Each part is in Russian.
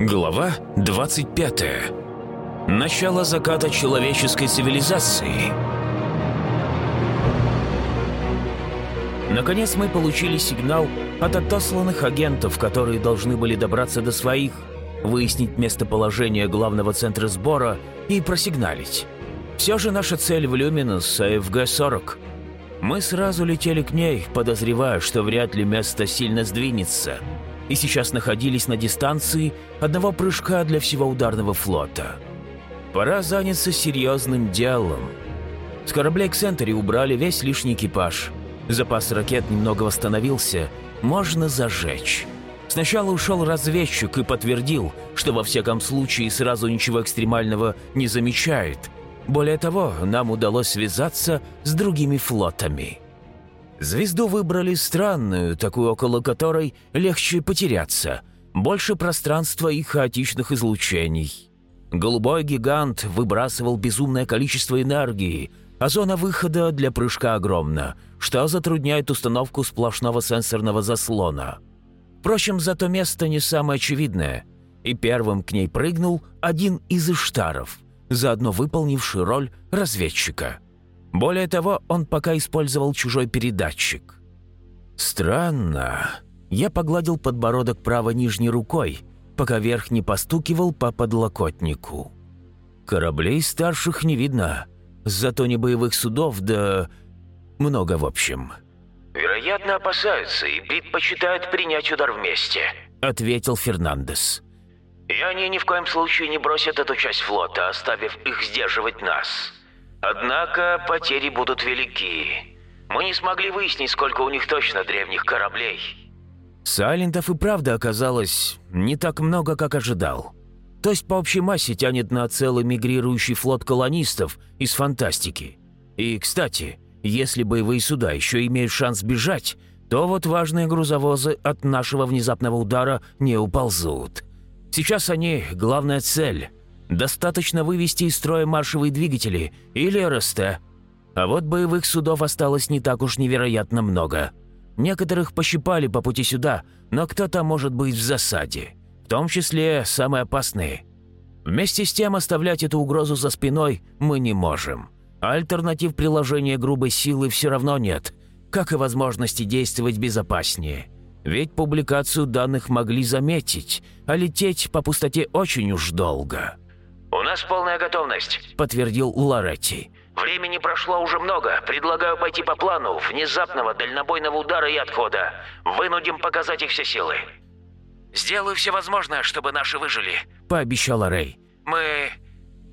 Глава 25. Начало заката человеческой цивилизации. Наконец мы получили сигнал от отосланных агентов, которые должны были добраться до своих, выяснить местоположение главного центра сбора и просигналить. Все же наша цель в Люминус АФГ-40. Мы сразу летели к ней, подозревая, что вряд ли место сильно сдвинется – и сейчас находились на дистанции одного прыжка для всего ударного флота. Пора заняться серьезным делом. С кораблей Ксентери убрали весь лишний экипаж. Запас ракет немного восстановился, можно зажечь. Сначала ушел разведчик и подтвердил, что во всяком случае сразу ничего экстремального не замечает. Более того, нам удалось связаться с другими флотами. Звезду выбрали странную, такую, около которой легче потеряться. Больше пространства и хаотичных излучений. Голубой гигант выбрасывал безумное количество энергии, а зона выхода для прыжка огромна, что затрудняет установку сплошного сенсорного заслона. Впрочем, зато место не самое очевидное, и первым к ней прыгнул один из иштаров, заодно выполнивший роль разведчика – более того, он пока использовал чужой передатчик. «Странно». Я погладил подбородок правой нижней рукой, пока верх не постукивал по подлокотнику. Кораблей старших не видно, зато не боевых судов, да много в общем. «Вероятно, опасаются и предпочитают принять удар вместе», — ответил Фернандес. «И они ни в коем случае не бросят эту часть флота, оставив их сдерживать нас. Однако потери будут велики. Мы не смогли выяснить, сколько у них точно древних кораблей. Сайлентов и правда оказалось не так много, как ожидал. То есть по общей массе тянет на целый мигрирующий флот колонистов из фантастики. И, кстати, если боевые суда еще имеют шанс бежать, то вот важные грузовозы от нашего внезапного удара не уползут. Сейчас они – главная цель – Достаточно вывести из строя маршевые двигатели или РСТ. А вот боевых судов осталось не так уж невероятно много. Некоторых пощипали по пути сюда, но кто-то может быть в засаде. В том числе самые опасные. Вместе с тем оставлять эту угрозу за спиной мы не можем. Альтернатив приложения грубой силы все равно нет, как и возможности действовать безопаснее. Ведь публикацию данных могли заметить, а лететь по пустоте очень уж долго. «У нас полная готовность», — подтвердил Лоретти. «Времени прошло уже много. Предлагаю пойти по плану внезапного дальнобойного удара и отхода. Вынудим показать их все силы». «Сделаю все возможное, чтобы наши выжили», — пообещала Рэй. «Мы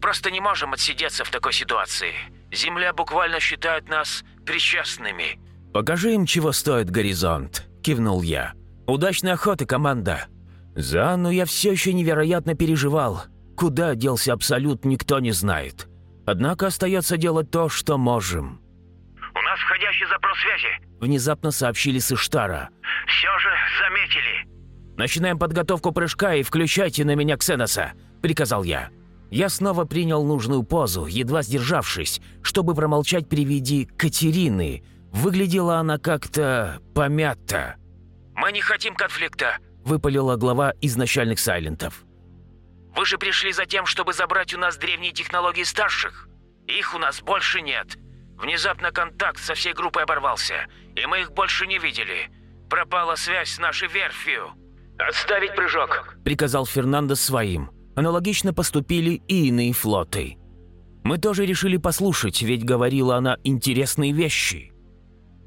просто не можем отсидеться в такой ситуации. Земля буквально считает нас причастными». «Покажи им, чего стоит горизонт», — кивнул я. «Удачной охоты, команда». За Анну я все еще невероятно переживал. Куда делся Абсолют, никто не знает. Однако остается делать то, что можем. «У нас входящий запрос связи», — внезапно сообщили с Иштара. «Все же заметили». «Начинаем подготовку прыжка и включайте на меня Ксеноса», — приказал я. Я снова принял нужную позу, едва сдержавшись, чтобы промолчать при виде Катерины. Выглядела она как-то помято. «Мы не хотим конфликта», — выпалила глава изначальных сайлентов. Вы же пришли за тем, чтобы забрать у нас древние технологии старших. Их у нас больше нет. Внезапно контакт со всей группой оборвался, и мы их больше не видели. Пропала связь с нашей верфью. «Отставить прыжок!» – приказал Фернандо своим. Аналогично поступили и иные флоты. Мы тоже решили послушать, ведь говорила она интересные вещи.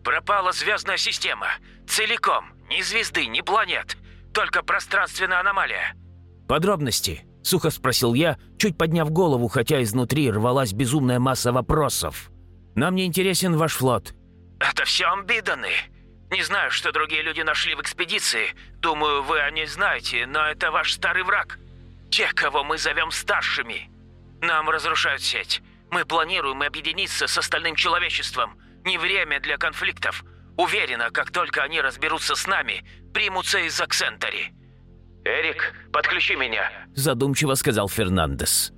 «Пропала звездная система. Целиком. Ни звезды, ни планет. Только пространственная аномалия». «Подробности», – сухо спросил я, чуть подняв голову, хотя изнутри рвалась безумная масса вопросов. «Нам не интересен ваш флот». «Это все амбиданы. Не знаю, что другие люди нашли в экспедиции. Думаю, вы о ней знаете, но это ваш старый враг. Те, кого мы зовем старшими. Нам разрушают сеть. Мы планируем объединиться с остальным человечеством. Не время для конфликтов. Уверена, как только они разберутся с нами, примутся из Аксентари. «Эрик, подключи меня», – задумчиво сказал Фернандес.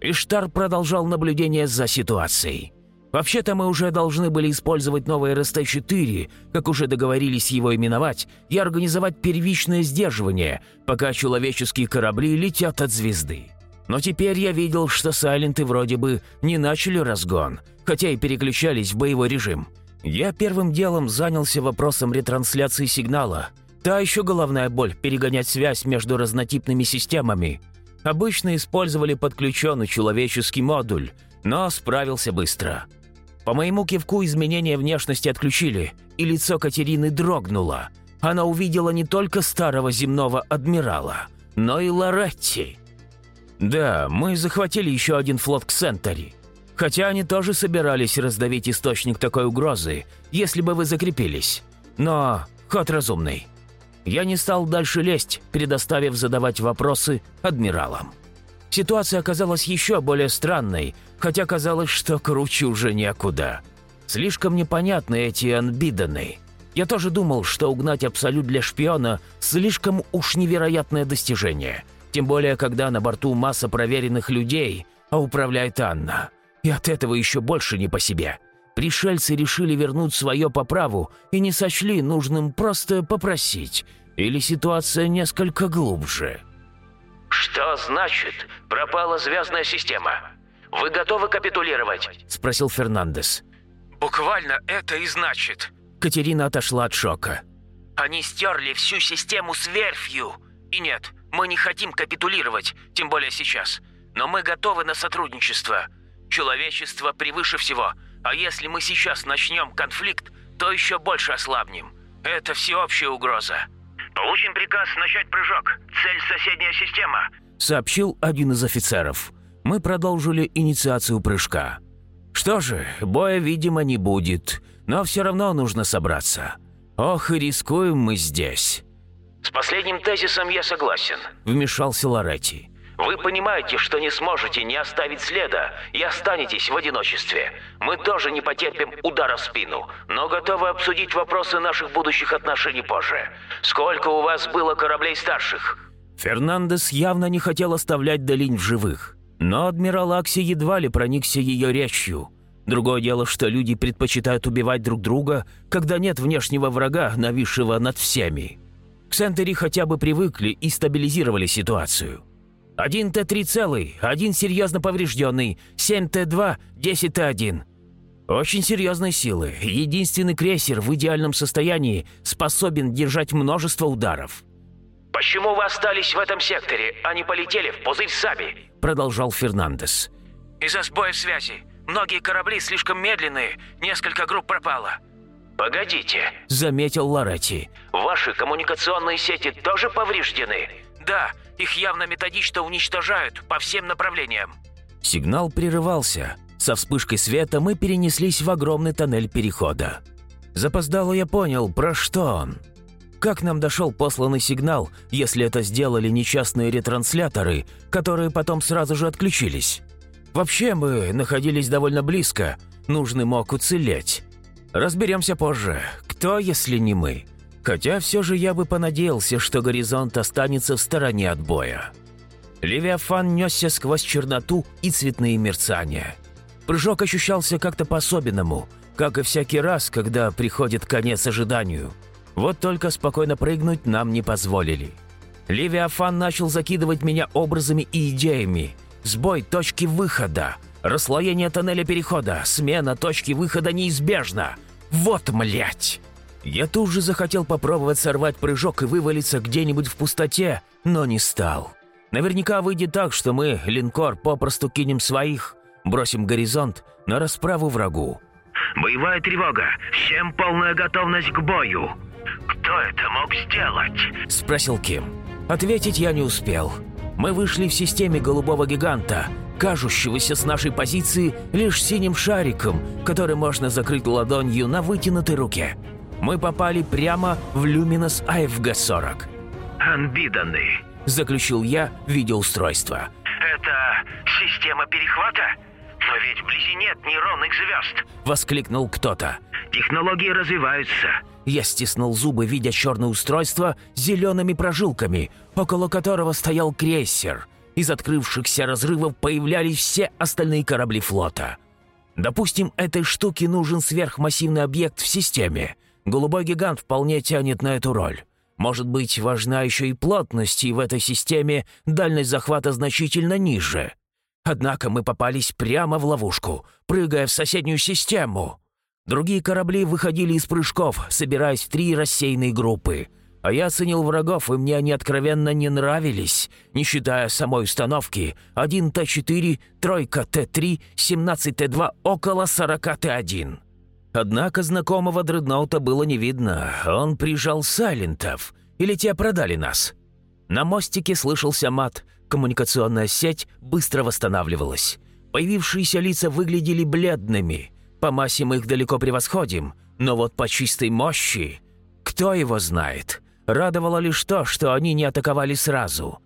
Иштар продолжал наблюдение за ситуацией. Вообще-то мы уже должны были использовать новый РСТ-4, как уже договорились его именовать, и организовать первичное сдерживание, пока человеческие корабли летят от звезды. Но теперь я видел, что Сайленты вроде бы не начали разгон, хотя и переключались в боевой режим. Я первым делом занялся вопросом ретрансляции сигнала. Та еще головная боль – перегонять связь между разнотипными системами. Обычно использовали подключенный человеческий модуль, но справился быстро. По моему кивку изменения внешности отключили, и лицо Катерины дрогнуло. Она увидела не только старого земного адмирала, но и Лоретти. Да, мы захватили еще один флот Ксентари. Хотя они тоже собирались раздавить источник такой угрозы, если бы вы закрепились. Но ход разумный. Я не стал дальше лезть, предоставив задавать вопросы адмиралам. Ситуация оказалась еще более странной, хотя казалось, что круче уже некуда. Слишком непонятны эти анбиданы. Я тоже думал, что угнать Абсолют для шпиона – слишком уж невероятное достижение – тем более, когда на борту масса проверенных людей, а управляет Анна. И от этого еще больше не по себе. Пришельцы решили вернуть свое по праву и не сочли нужным просто попросить. Или ситуация несколько глубже. «Что значит пропала звездная система? Вы готовы капитулировать?» – спросил Фернандес. «Буквально это и значит». Катерина отошла от шока. «Они стерли всю систему с верфью. И нет, мы не хотим капитулировать, тем более сейчас. Но мы готовы на сотрудничество. Человечество превыше всего. А если мы сейчас начнем конфликт, то еще больше ослабнем. Это всеобщая угроза. Получим приказ начать прыжок. Цель соседняя система. Сообщил один из офицеров. Мы продолжили инициацию прыжка. Что же, боя, видимо, не будет. Но все равно нужно собраться. Ох, и рискуем мы здесь. «С последним тезисом я согласен», – вмешался Лоретти. «Вы понимаете, что не сможете не оставить следа и останетесь в одиночестве. Мы тоже не потерпим удара в спину, но готовы обсудить вопросы наших будущих отношений позже. Сколько у вас было кораблей старших?» Фернандес явно не хотел оставлять Долинь в живых. Но адмирал Акси едва ли проникся ее речью. Другое дело, что люди предпочитают убивать друг друга, когда нет внешнего врага, нависшего над всеми. Ксентери хотя бы привыкли и стабилизировали ситуацию. Один Т-3 целый, один серьезно поврежденный, 7 Т-2, 10 Т-1. Очень серьезные силы. Единственный крейсер в идеальном состоянии способен держать множество ударов. «Почему вы остались в этом секторе, а не полетели в пузырь Саби?» Продолжал Фернандес. «Из-за сбоя связи. Многие корабли слишком медленные, несколько групп пропало. «Погодите», — заметил Лоретти. «Ваши коммуникационные сети тоже повреждены?» «Да, их явно методично уничтожают по всем направлениям». Сигнал прерывался. Со вспышкой света мы перенеслись в огромный тоннель перехода. Запоздало я понял, про что он. Как нам дошел посланный сигнал, если это сделали несчастные ретрансляторы, которые потом сразу же отключились? Вообще мы находились довольно близко, нужный мог уцелеть. Разберемся позже. Кто, если не мы? Хотя все же я бы понадеялся, что горизонт останется в стороне от боя. Левиафан несся сквозь черноту и цветные мерцания. Прыжок ощущался как-то по-особенному, как и всякий раз, когда приходит конец ожиданию. Вот только спокойно прыгнуть нам не позволили. Левиафан начал закидывать меня образами и идеями. Сбой точки выхода, расслоение тоннеля перехода, смена точки выхода неизбежна. Вот, млять! Я тут же захотел попробовать сорвать прыжок и вывалиться где-нибудь в пустоте, но не стал. Наверняка выйдет так, что мы, линкор, попросту кинем своих, бросим горизонт на расправу врагу. «Боевая тревога! Всем полная готовность к бою!» «Кто это мог сделать?» – спросил Ким. Ответить я не успел. Мы вышли в системе голубого гиганта, кажущегося с нашей позиции лишь синим шариком, который можно закрыть ладонью на вытянутой руке. Мы попали прямо в Люминос АФГ-40. «Анбиданы», – заключил я видеоустройство. «Это система перехвата? Но ведь вблизи нет нейронных звезд!» – воскликнул кто-то. «Технологии развиваются». Я стиснул зубы, видя черное устройство с зелеными прожилками, около которого стоял крейсер – из открывшихся разрывов появлялись все остальные корабли флота. Допустим, этой штуке нужен сверхмассивный объект в системе. Голубой гигант вполне тянет на эту роль. Может быть, важна еще и плотность, и в этой системе дальность захвата значительно ниже. Однако мы попались прямо в ловушку, прыгая в соседнюю систему. Другие корабли выходили из прыжков, собираясь в три рассеянные группы. А я оценил врагов, и мне они откровенно не нравились, не считая самой установки. 1 Т-4, тройка Т-3, 17 Т-2, около 40 Т-1. Однако знакомого дредноута было не видно. Он прижал сайлентов. Или те продали нас. На мостике слышался мат. Коммуникационная сеть быстро восстанавливалась. Появившиеся лица выглядели бледными. По массе мы их далеко превосходим. Но вот по чистой мощи... Кто его знает? Радовало лишь то, что они не атаковали сразу.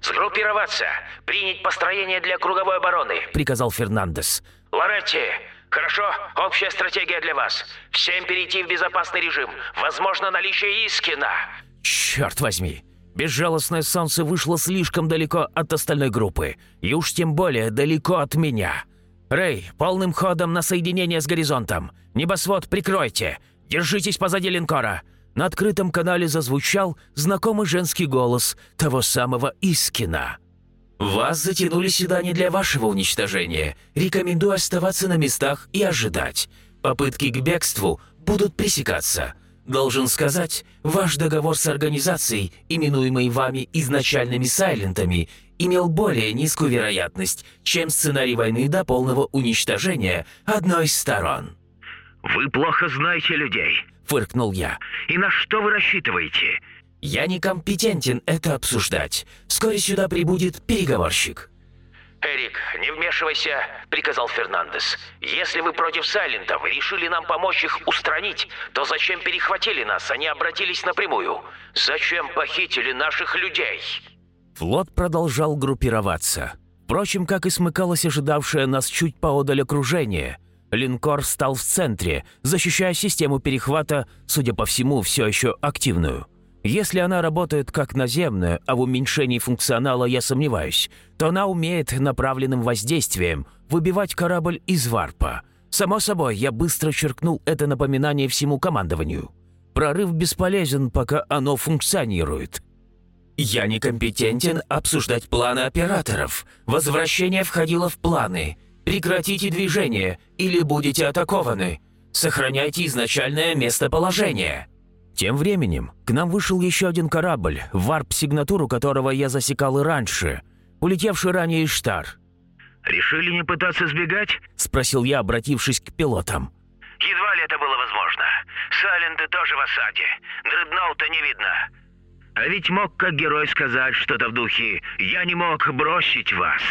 «Сгруппироваться! Принять построение для круговой обороны!» — приказал Фернандес. «Лоретти, «Хорошо, общая стратегия для вас. Всем перейти в безопасный режим. Возможно, наличие Искина». «Черт возьми! Безжалостное солнце вышло слишком далеко от остальной группы. И уж тем более далеко от меня. Рэй, полным ходом на соединение с горизонтом. Небосвод, прикройте. Держитесь позади линкора». На открытом канале зазвучал знакомый женский голос того самого Искина. Вас затянули сюда не для вашего уничтожения. Рекомендую оставаться на местах и ожидать. Попытки к бегству будут пресекаться. Должен сказать, ваш договор с организацией, именуемой вами изначальными сайлентами, имел более низкую вероятность, чем сценарий войны до полного уничтожения одной из сторон. «Вы плохо знаете людей», — фыркнул я. «И на что вы рассчитываете? «Я некомпетентен это обсуждать. Вскоре сюда прибудет переговорщик». «Эрик, не вмешивайся», — приказал Фернандес. «Если вы против Сайлентов и решили нам помочь их устранить, то зачем перехватили нас, Они обратились напрямую? Зачем похитили наших людей?» Флот продолжал группироваться. Впрочем, как и смыкалось ожидавшее нас чуть поодаль окружение. Линкор стал в центре, защищая систему перехвата, судя по всему, все еще активную. Если она работает как наземная, а в уменьшении функционала я сомневаюсь, то она умеет направленным воздействием выбивать корабль из варпа. Само собой, я быстро черкнул это напоминание всему командованию. Прорыв бесполезен, пока оно функционирует. Я некомпетентен обсуждать планы операторов. Возвращение входило в планы. Прекратите движение, или будете атакованы. Сохраняйте изначальное местоположение. Тем временем к нам вышел еще один корабль, варп-сигнатуру которого я засекал и раньше, улетевший ранее из Штар. «Решили не пытаться сбегать?» – спросил я, обратившись к пилотам. «Едва ли это было возможно. Сайленты тоже в осаде. Дредноута не видно. А ведь мог как герой сказать что-то в духе «Я не мог бросить вас».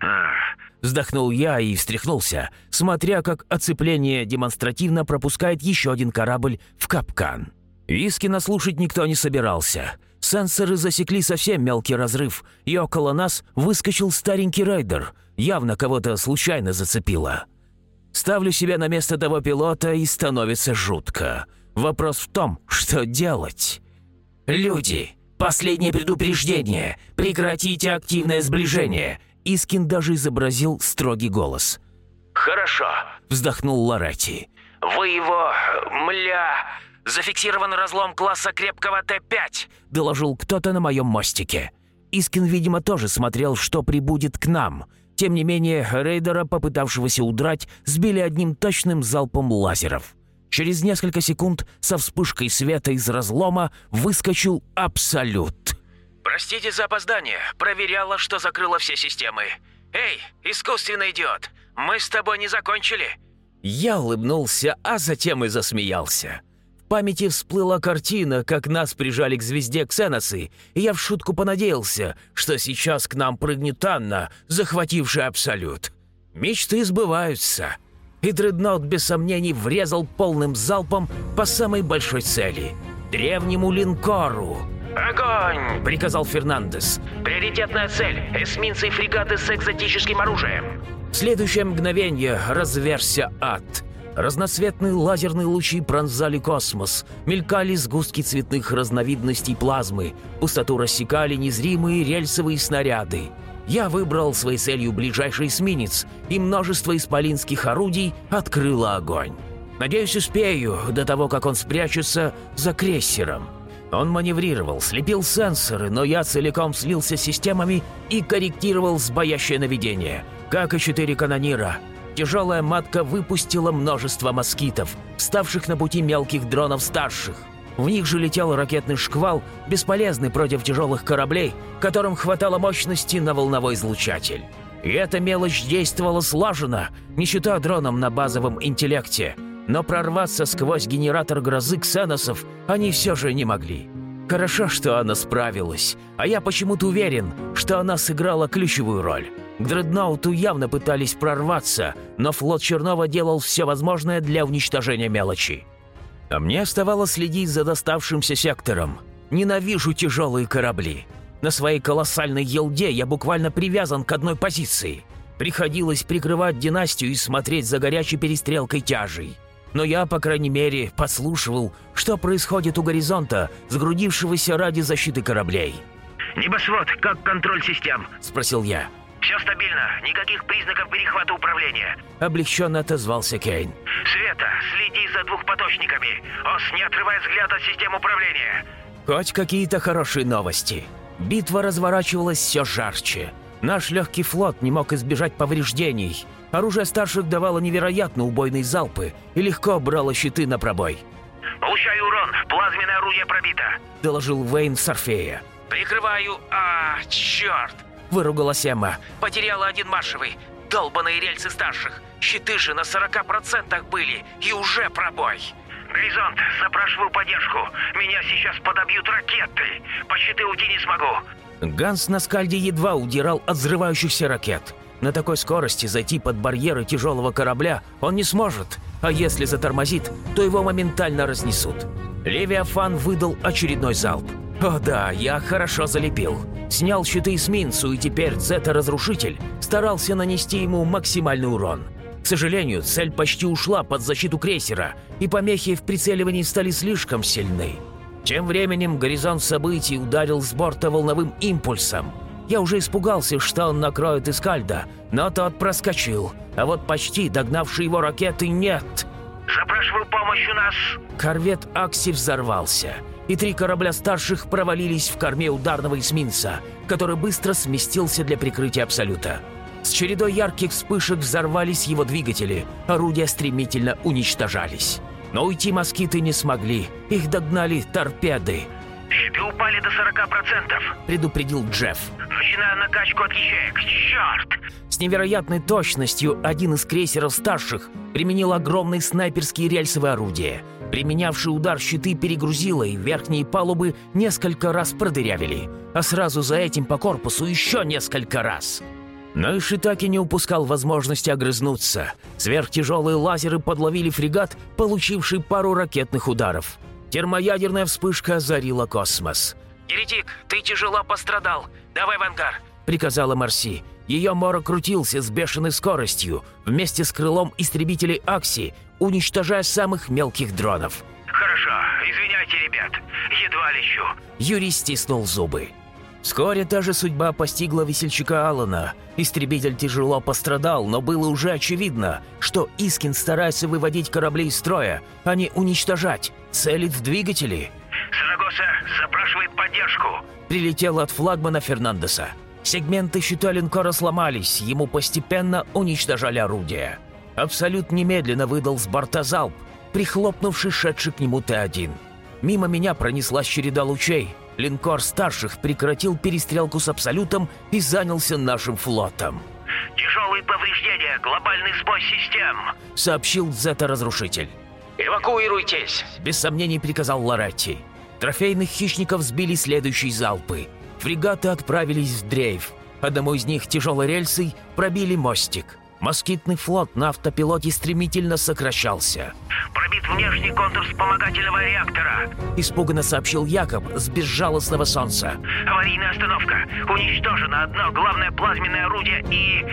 Ах. Вздохнул я и встряхнулся, смотря как оцепление демонстративно пропускает еще один корабль в капкан. Виски слушать никто не собирался. Сенсоры засекли совсем мелкий разрыв, и около нас выскочил старенький рейдер. Явно кого-то случайно зацепило. Ставлю себя на место того пилота, и становится жутко. Вопрос в том, что делать. «Люди, последнее предупреждение! Прекратите активное сближение!» Искин даже изобразил строгий голос. «Хорошо», — вздохнул Лоретти. «Вы его... мля...» «Зафиксирован разлом класса крепкого Т-5», — доложил кто-то на моем мостике. Искин, видимо, тоже смотрел, что прибудет к нам. Тем не менее, рейдера, попытавшегося удрать, сбили одним точным залпом лазеров. Через несколько секунд со вспышкой света из разлома выскочил Абсолют. «Простите за опоздание. Проверяла, что закрыла все системы. Эй, искусственный идиот, мы с тобой не закончили?» Я улыбнулся, а затем и засмеялся памяти всплыла картина, как нас прижали к звезде Ксеносы, и я в шутку понадеялся, что сейчас к нам прыгнет Анна, захватившая Абсолют. Мечты сбываются. И дредноут без сомнений врезал полным залпом по самой большой цели – древнему линкору. «Огонь!» – приказал Фернандес. «Приоритетная цель – эсминцы и фрегаты с экзотическим оружием». В следующее мгновение разверся ад – Разноцветные лазерные лучи пронзали космос, мелькали сгустки цветных разновидностей плазмы, пустоту рассекали незримые рельсовые снаряды. Я выбрал своей целью ближайший эсминец, и множество исполинских орудий открыло огонь. Надеюсь, успею до того, как он спрячется за крейсером. Он маневрировал, слепил сенсоры, но я целиком слился с системами и корректировал сбоящее наведение, как и четыре канонира. Тяжелая матка выпустила множество москитов, ставших на пути мелких дронов старших. В них же летел ракетный шквал, бесполезный против тяжелых кораблей, которым хватало мощности на волновой излучатель. И эта мелочь действовала слаженно, не считая дроном на базовом интеллекте – но прорваться сквозь генератор грозы ксеносов они все же не могли. Хорошо, что она справилась, а я почему-то уверен, что она сыграла ключевую роль. К дредноуту явно пытались прорваться, но флот Чернова делал все возможное для уничтожения мелочи. А мне оставалось следить за доставшимся сектором. Ненавижу тяжелые корабли. На своей колоссальной елде я буквально привязан к одной позиции. Приходилось прикрывать династию и смотреть за горячей перестрелкой тяжей но я, по крайней мере, подслушивал, что происходит у горизонта, сгрудившегося ради защиты кораблей. «Небосвод, как контроль систем?» – спросил я. «Все стабильно, никаких признаков перехвата управления», – облегченно отозвался Кейн. «Света, следи за двухпоточниками. Ос, не отрывай взгляд от систем управления». Хоть какие-то хорошие новости. Битва разворачивалась все жарче. Наш легкий флот не мог избежать повреждений – Оружие старших давало невероятно убойные залпы и легко брало щиты на пробой. «Получаю урон, плазменное орудие пробито», — доложил Вейн Сорфея. «Прикрываю... А, черт!» — выругалась Эмма. «Потеряла один маршевый. Долбаные рельсы старших. Щиты же на 40% были, и уже пробой». «Горизонт, запрашиваю поддержку. Меня сейчас подобьют ракеты. По щиты уйти не смогу». Ганс на скальде едва удирал от взрывающихся ракет. На такой скорости зайти под барьеры тяжелого корабля он не сможет, а если затормозит, то его моментально разнесут. Левиафан выдал очередной залп. О да, я хорошо залепил. Снял щиты эсминцу, и теперь Зета-разрушитель старался нанести ему максимальный урон. К сожалению, цель почти ушла под защиту крейсера, и помехи в прицеливании стали слишком сильны. Тем временем горизонт событий ударил с борта волновым импульсом – я уже испугался, что он накроет Искальда, но тот проскочил, а вот почти догнавший его ракеты нет. «Запрашиваю помощь у нас!» Корвет Акси взорвался, и три корабля старших провалились в корме ударного эсминца, который быстро сместился для прикрытия Абсолюта. С чередой ярких вспышек взорвались его двигатели, орудия стремительно уничтожались. Но уйти москиты не смогли, их догнали торпеды. «Щиты упали до 40%, — предупредил Джефф. Начинаю накачку от ячеек. Черт! С невероятной точностью один из крейсеров старших применил огромные снайперские рельсовые орудия. Применявший удар щиты перегрузило, и верхние палубы несколько раз продырявили. А сразу за этим по корпусу еще несколько раз. Но Ишитаки не упускал возможности огрызнуться. Сверхтяжелые лазеры подловили фрегат, получивший пару ракетных ударов. Термоядерная вспышка озарила космос. «Еретик, ты тяжело пострадал. Давай в ангар!» — приказала Марси. Ее морок крутился с бешеной скоростью, вместе с крылом истребителей Акси, уничтожая самых мелких дронов. «Хорошо, извиняйте, ребят, едва лечу». Юрий стиснул зубы. Вскоре та же судьба постигла весельчака Алана. Истребитель тяжело пострадал, но было уже очевидно, что Искин старается выводить корабли из строя, а не уничтожать, целить в двигатели. «Сарагоса запрашивает поддержку!» Прилетел от флагмана Фернандеса. Сегменты щита линкора сломались, ему постепенно уничтожали орудия. Абсолют немедленно выдал с борта залп, прихлопнувший шедший к нему Т-1. Мимо меня пронеслась череда лучей. Линкор старших прекратил перестрелку с Абсолютом и занялся нашим флотом. «Тяжелые повреждения, глобальный сбой систем», — сообщил Зета-разрушитель. «Эвакуируйтесь!» — без сомнений приказал Лоретти. Трофейных хищников сбили следующие залпы. Фрегаты отправились в дрейф. Одному из них тяжелой рельсой пробили мостик. Москитный флот на автопилоте стремительно сокращался. «Пробит внешний контур вспомогательного реактора», — испуганно сообщил Якоб с безжалостного солнца. «Аварийная остановка. Уничтожено одно главное плазменное орудие и...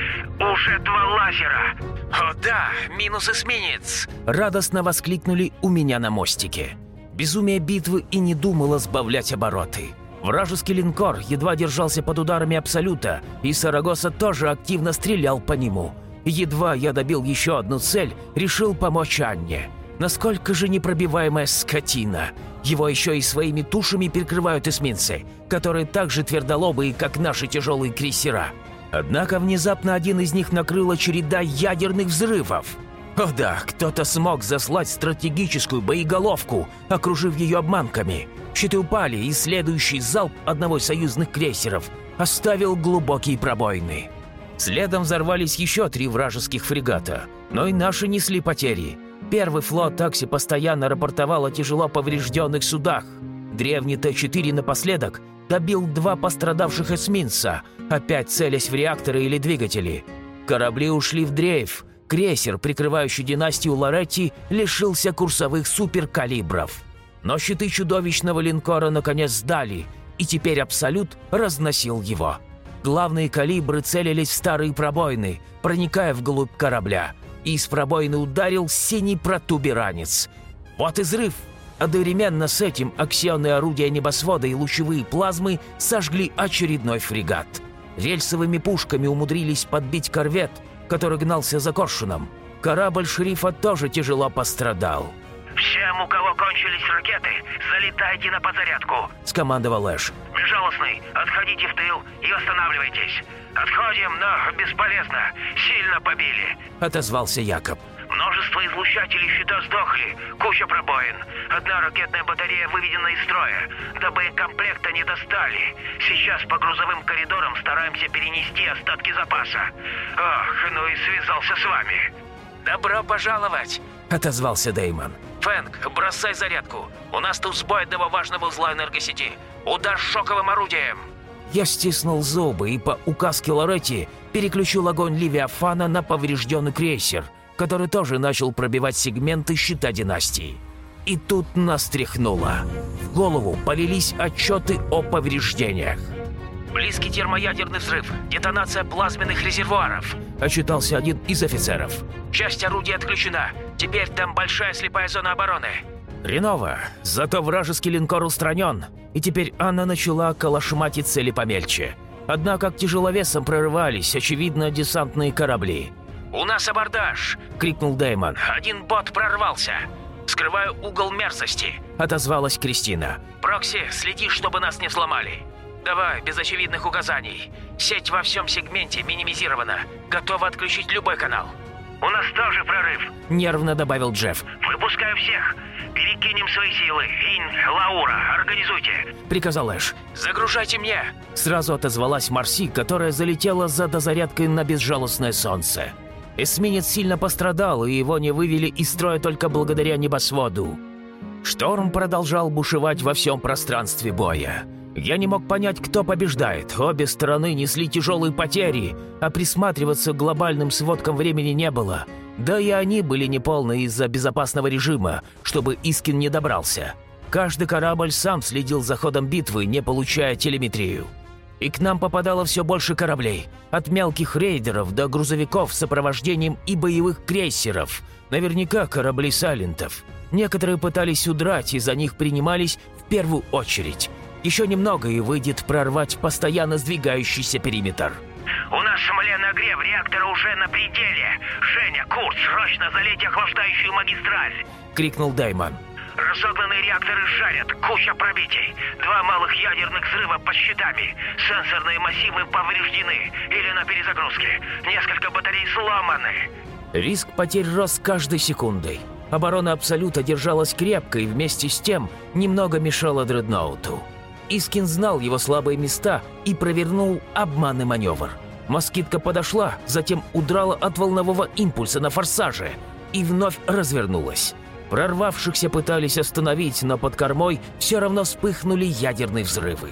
уже два лазера». «О да, минус эсминец!» — радостно воскликнули у меня на мостике. Безумие битвы и не думало сбавлять обороты. Вражеский линкор едва держался под ударами Абсолюта, и Сарагоса тоже активно стрелял по нему. Едва я добил еще одну цель, решил помочь Анне. Насколько же непробиваемая скотина! Его еще и своими тушами перекрывают эсминцы, которые так же твердолобые, как наши тяжелые крейсера. Однако внезапно один из них накрыла череда ядерных взрывов. О да, кто-то смог заслать стратегическую боеголовку, окружив ее обманками. Щиты упали, и следующий залп одного из союзных крейсеров оставил глубокие пробоины. Следом взорвались еще три вражеских фрегата, но и наши несли потери. Первый флот такси постоянно рапортовал о тяжело поврежденных судах. Древний Т-4 напоследок добил два пострадавших эсминца, опять целясь в реакторы или двигатели. Корабли ушли в дрейф. Крейсер, прикрывающий династию Лоретти, лишился курсовых суперкалибров. Но щиты чудовищного линкора наконец сдали, и теперь Абсолют разносил его. Главные калибры целились в старые пробоины, проникая вглубь корабля. И из пробоины ударил синий протуберанец. Вот и взрыв. Одновременно с этим аксионные орудия небосвода и лучевые плазмы сожгли очередной фрегат. Рельсовыми пушками умудрились подбить корвет, который гнался за коршуном. Корабль шерифа тоже тяжело пострадал. «Всем, у кого кончились ракеты, залетайте на подзарядку!» – скомандовал Эш. «Безжалостный, отходите в тыл и останавливайтесь! Отходим, но бесполезно! Сильно побили!» – отозвался Якоб. Множество излучателей щита сдохли, куча пробоин. Одна ракетная батарея выведена из строя. До боекомплекта не достали. Сейчас по грузовым коридорам стараемся перенести остатки запаса. Ох, ну и связался с вами. «Добро пожаловать!» – отозвался Деймон. «Фэнк, бросай зарядку. У нас тут сбой одного важного узла энергосети. Удар шоковым орудием!» Я стиснул зубы и по указке Лоретти переключил огонь Ливиафана на поврежденный крейсер, который тоже начал пробивать сегменты щита династии. И тут нас тряхнуло. В голову полились отчеты о повреждениях. «Близкий термоядерный взрыв, детонация плазменных резервуаров», – отчитался один из офицеров. «Часть орудия отключена. Теперь там большая слепая зона обороны». Хреново, зато вражеский линкор устранен, и теперь Анна начала калашматить цели помельче. Однако к тяжеловесам прорывались, очевидно, десантные корабли. «У нас абордаж!» – крикнул Дэймон. «Один бот прорвался!» «Скрываю угол мерзости!» – отозвалась Кристина. «Прокси, следи, чтобы нас не взломали!» «Давай, без очевидных указаний. Сеть во всем сегменте минимизирована. Готова отключить любой канал». «У нас тоже прорыв», – нервно добавил Джефф. «Выпускаю всех. Перекинем свои силы. Инь, Лаура, организуйте», – приказал Эш. «Загружайте мне». Сразу отозвалась Марси, которая залетела за дозарядкой на безжалостное солнце. Эсминец сильно пострадал, и его не вывели из строя только благодаря небосводу. Шторм продолжал бушевать во всем пространстве боя. Я не мог понять, кто побеждает. Обе стороны несли тяжелые потери, а присматриваться к глобальным сводкам времени не было. Да и они были неполны из-за безопасного режима, чтобы Искин не добрался. Каждый корабль сам следил за ходом битвы, не получая телеметрию и к нам попадало все больше кораблей. От мелких рейдеров до грузовиков с сопровождением и боевых крейсеров. Наверняка корабли Сайлентов. Некоторые пытались удрать, и за них принимались в первую очередь. Еще немного, и выйдет прорвать постоянно сдвигающийся периметр. «У нас шмале нагрев реактора уже на пределе! Женя, Курт, срочно залейте охлаждающую магистраль!» — крикнул Даймон. Разогнанные реакторы жарят, куча пробитий. Два малых ядерных взрыва под щитами. Сенсорные массивы повреждены или на перезагрузке. Несколько батарей сломаны. Риск потерь рос каждой секундой. Оборона Абсолюта держалась крепко и вместе с тем немного мешала Дредноуту. Искин знал его слабые места и провернул обманный маневр. Москитка подошла, затем удрала от волнового импульса на форсаже и вновь развернулась. Прорвавшихся пытались остановить, но под кормой все равно вспыхнули ядерные взрывы.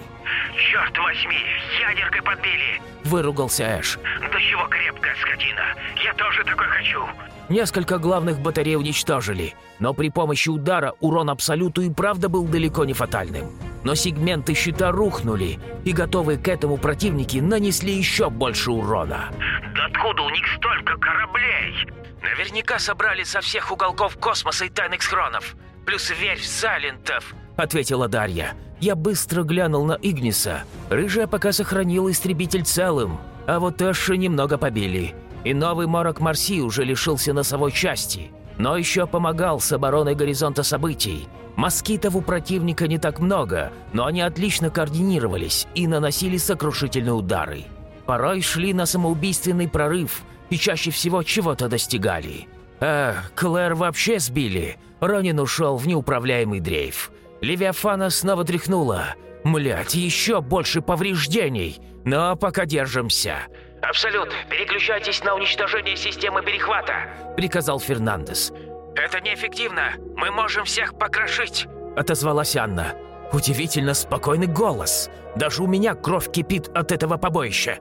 «Черт возьми, ядеркой подбили!» – выругался Эш. «Да чего крепкая скотина! Я тоже такой хочу!» Несколько главных батарей уничтожили, но при помощи удара урон Абсолюту и правда был далеко не фатальным. Но сегменты щита рухнули, и готовые к этому противники нанесли еще больше урона. «Да откуда у них столько кораблей?» Наверняка собрали со всех уголков космоса и тайных схронов. Плюс верь в Сайлентов. — ответила Дарья. Я быстро глянул на Игниса. Рыжая пока сохранила истребитель целым, а вот Эши немного побили. И новый Морок Марси уже лишился носовой части, но еще помогал с обороной горизонта событий. Москитов у противника не так много, но они отлично координировались и наносили сокрушительные удары. Порой шли на самоубийственный прорыв и чаще всего чего-то достигали. А, Клэр вообще сбили. Ронин ушел в неуправляемый дрейф. Левиафана снова тряхнула. Млять, еще больше повреждений. Но пока держимся. «Абсолют, переключайтесь на уничтожение системы перехвата», — приказал Фернандес. «Это неэффективно. Мы можем всех покрошить», — отозвалась Анна. Удивительно спокойный голос. Даже у меня кровь кипит от этого побоища.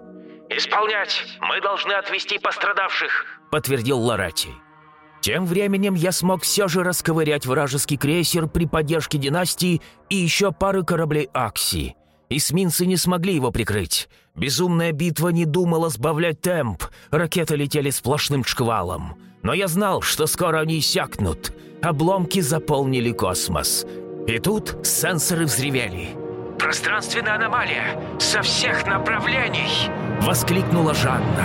«Исполнять! Мы должны отвести пострадавших!» — подтвердил Лорати. Тем временем я смог все же расковырять вражеский крейсер при поддержке династии и еще пары кораблей Акси. Эсминцы не смогли его прикрыть. Безумная битва не думала сбавлять темп, ракеты летели сплошным шквалом. Но я знал, что скоро они иссякнут. Обломки заполнили космос. И тут сенсоры взревели. «Пространственная аномалия! Со всех направлений!» — воскликнула Жанна.